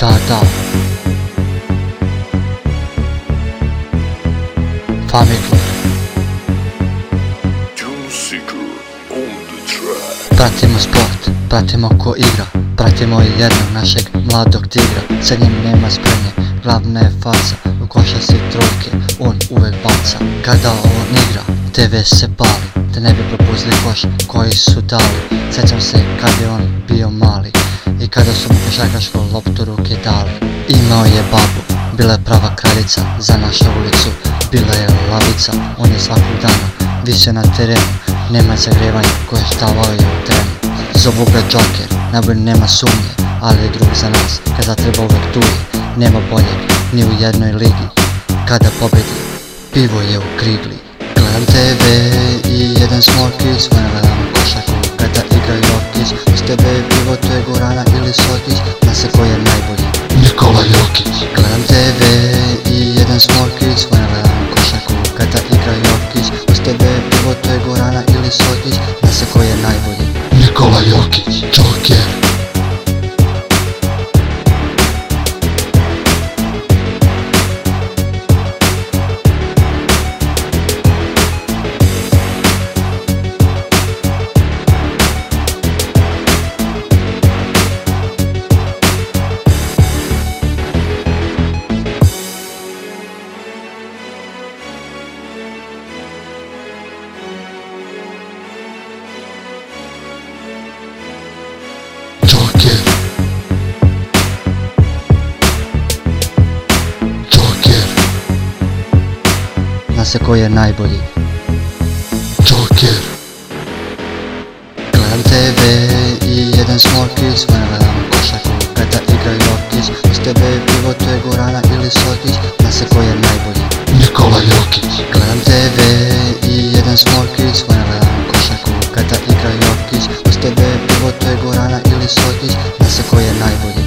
Da, da. Family Seeker on the track. Pratimo sport, pratimo ko igra Pratimo i jednog našeg mladog tigra Sa njim nema spremnje, glavna je faca U košarci trojke, on uvek baca Kada on igra, TV se pali Te ne bi propustili koš koji su dali Sjećam se kad je on bio mali I kada su mu košarkašku loptu ruke dali Imao je babu, bila je prava kraljica Za našu ulicu, bila je lavica On je svakog dana više na terenu. Nema zagrevanja koje štavao je u trenu Zovu ga Joker, najbolji nema sumnje Ali je drug za nas, kada treba uvek tu Nema boljeg, ni u jednoj ligi Kada pobedi, pivo je u krigli. Gledam TV i jedan smorkić Svojno gledam košarku kada igra Jokić Uz tebe je pivo, to je Gorana Sokić Zna se ko je najbolji Nikola Jokić. Gledam TV i jedan smorkić Svojno gledam košarku kada igra Jokić. Uz tebe pivo, to je Gorana ili Sokić Zna se ko je najbolji Nikola Jokić se ko je najbolji. Joker. Gledam TV i jedan smorkis Vana gledam košaku kada igra Jokis S tebe je pivo, to je Gorana ili sotis Zna se ko je najbolji. Nikola Jokić. Gledam TV i jedan smorkis Vana gledam košaku kada igra Jokić Uz tebe je pivo, to je Gorana ili sotis Zna se ko je najbolji.